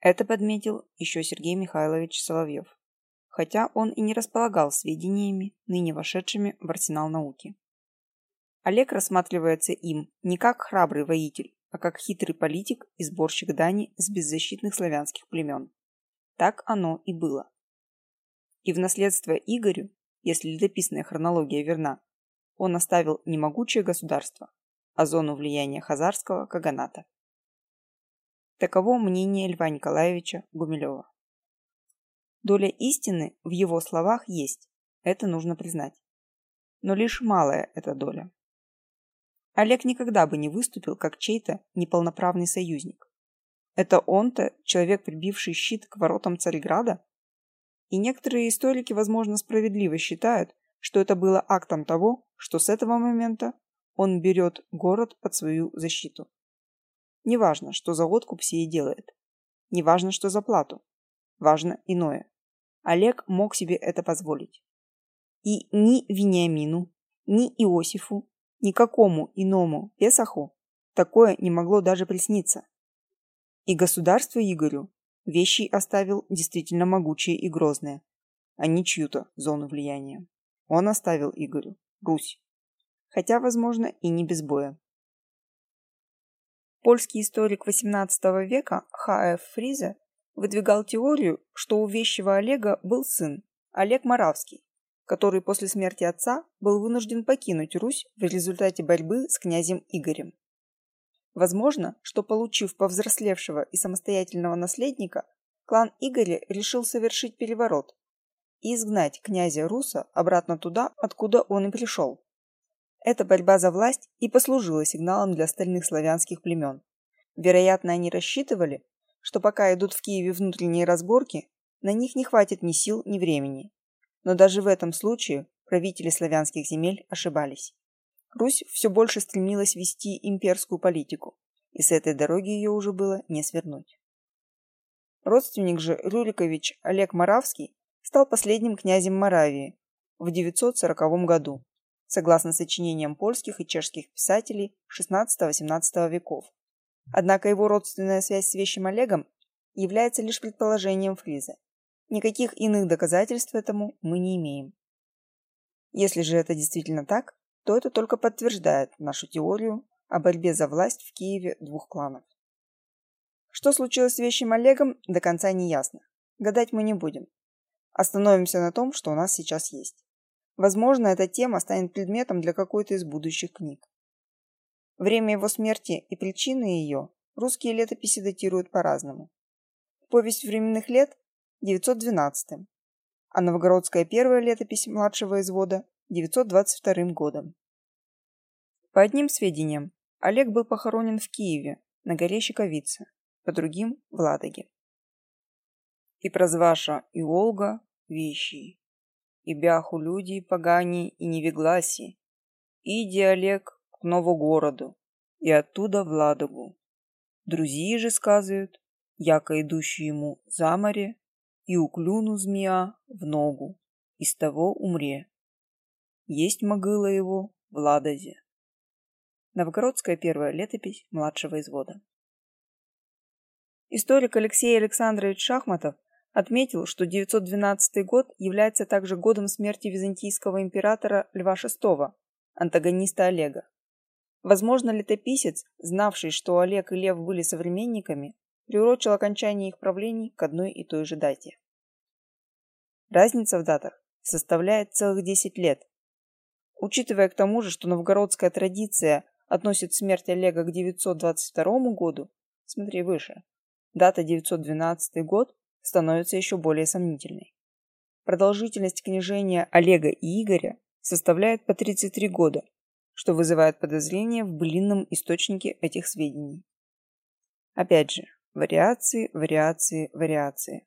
Это подметил еще Сергей Михайлович Соловьев хотя он и не располагал сведениями, ныне вошедшими в арсенал науки. Олег рассматривается им не как храбрый воитель, а как хитрый политик и сборщик дани с беззащитных славянских племен. Так оно и было. И в наследство Игорю, если летописная хронология верна, он оставил не могучее государство, а зону влияния хазарского каганата. Таково мнение Льва Николаевича Гумилева. Доля истины в его словах есть, Это нужно признать. Но лишь малая эта доля. Олег никогда бы не выступил как чей-то неполноправный союзник. Это он-то, человек, прибивший щит к воротам Царьграда? И некоторые историки, возможно, справедливо считают, что это было актом того, что с этого момента он берет город под свою защиту. Неважно, что за откуп сие делает. Неважно, что за плату. Важно иное. Олег мог себе это позволить. И ни Вениамину, ни Иосифу, никакому иному Песаху такое не могло даже присниться. И государство Игорю вещи оставил действительно могучие и грозные, а не чью-то зону влияния. Он оставил Игорю Русь. Хотя, возможно, и не без боя. Польский историк XVIII века Х.Ф. Фризе выдвигал теорию, что у вещего Олега был сын, Олег Моравский, который после смерти отца был вынужден покинуть Русь в результате борьбы с князем Игорем. Возможно, что получив повзрослевшего и самостоятельного наследника, клан Игоря решил совершить переворот и изгнать князя Руса обратно туда, откуда он и пришел. Эта борьба за власть и послужила сигналом для остальных славянских племен. Вероятно, они рассчитывали, что пока идут в Киеве внутренние разборки, на них не хватит ни сил, ни времени. Но даже в этом случае правители славянских земель ошибались. Русь все больше стремилась вести имперскую политику, и с этой дороги ее уже было не свернуть. Родственник же Рюрикович Олег Моравский стал последним князем Моравии в 940 году, согласно сочинениям польских и чешских писателей XVI-XVIII веков. Однако его родственная связь с вещим Олегом является лишь предположением Фриза. Никаких иных доказательств этому мы не имеем. Если же это действительно так, то это только подтверждает нашу теорию о борьбе за власть в Киеве двух кланов. Что случилось с вещим Олегом, до конца не ясно. Гадать мы не будем. Остановимся на том, что у нас сейчас есть. Возможно, эта тема станет предметом для какой-то из будущих книг. Время его смерти и причины ее русские летописи датируют по-разному. Повесть временных лет – 912, а новгородская первая летопись младшего извода 922 годом. По одним сведениям, Олег был похоронен в Киеве, на горе Щековица, по другим – в Ладоге. И прозваша и Волга вещи, и бяху люди погани и невегласи, иди Олег к Новогороду, и оттуда в Ладогу. Друзья же сказывают, яко идущий ему за море, и уклюну змея в ногу, и с того умре. Есть могила его в Ладозе. Новгородская первая летопись младшего извода. Историк Алексей Александрович Шахматов отметил, что 912 год является также годом смерти византийского императора Льва VI, антагониста Олега. Возможно, летописец, знавший, что Олег и Лев были современниками, приурочил окончание их правлений к одной и той же дате. Разница в датах составляет целых 10 лет, Учитывая к тому же, что новгородская традиция относит смерть Олега к 922 году, смотри выше, дата 912 год становится еще более сомнительной. Продолжительность княжения Олега и Игоря составляет по 33 года, что вызывает подозрение в былинном источнике этих сведений. Опять же, вариации, вариации, вариации.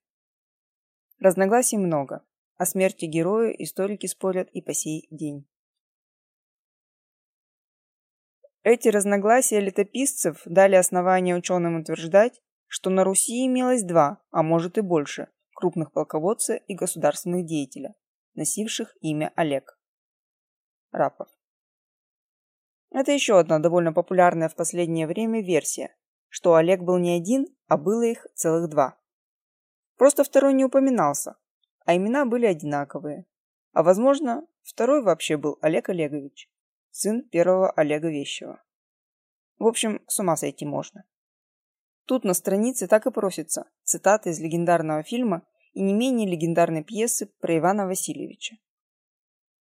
Разногласий много. О смерти героя историки спорят и по сей день. Эти разногласия летописцев дали основание ученым утверждать, что на Руси имелось два, а может и больше, крупных полководца и государственных деятеля, носивших имя Олег. Рапов. Это еще одна довольно популярная в последнее время версия, что Олег был не один, а было их целых два. Просто второй не упоминался, а имена были одинаковые. А возможно, второй вообще был Олег Олегович сын первого Олега Вещего. В общем, с ума сойти можно. Тут на странице так и просится цитата из легендарного фильма и не менее легендарной пьесы про Ивана Васильевича.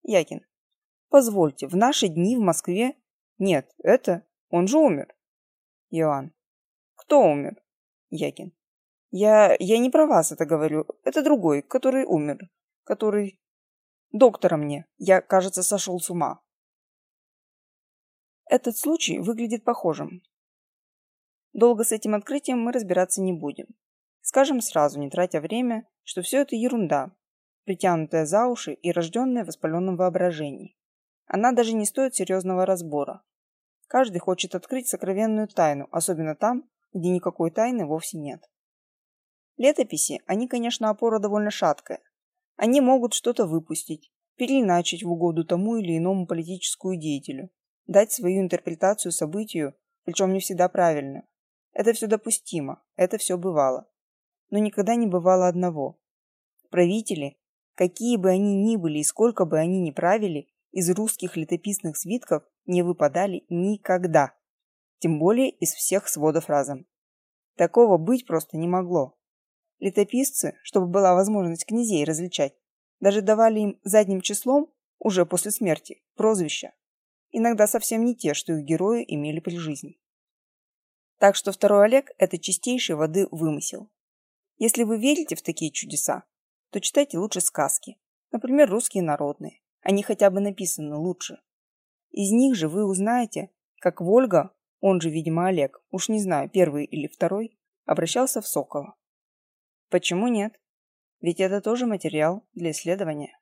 Якин. Позвольте, в наши дни в Москве... Нет, это... Он же умер. Иоанн. Кто умер? Якин. Я... я не про вас это говорю. Это другой, который умер. Который... Доктора мне. Я, кажется, сошел с ума. Этот случай выглядит похожим. Долго с этим открытием мы разбираться не будем. Скажем сразу, не тратя время, что все это ерунда, притянутая за уши и рожденная в воспаленном воображении. Она даже не стоит серьезного разбора. Каждый хочет открыть сокровенную тайну, особенно там, где никакой тайны вовсе нет. Летописи, они, конечно, опора довольно шаткая. Они могут что-то выпустить, переиначить в угоду тому или иному политическую деятелю, дать свою интерпретацию событию, причем не всегда правильную. Это все допустимо, это все бывало. Но никогда не бывало одного. Правители, какие бы они ни были и сколько бы они ни правили, из русских летописных свитков не выпадали никогда. Тем более из всех сводов разом. Такого быть просто не могло. Летописцы, чтобы была возможность князей различать, даже давали им задним числом, уже после смерти, прозвища. Иногда совсем не те, что их герои имели при жизни. Так что второй Олег – это чистейшей воды вымысел. Если вы верите в такие чудеса, то читайте лучше сказки. Например, русские народные. Они хотя бы написаны лучше. Из них же вы узнаете, как Вольга, он же, видимо, Олег, уж не знаю, первый или второй, обращался в Сокола. Почему нет? Ведь это тоже материал для исследования.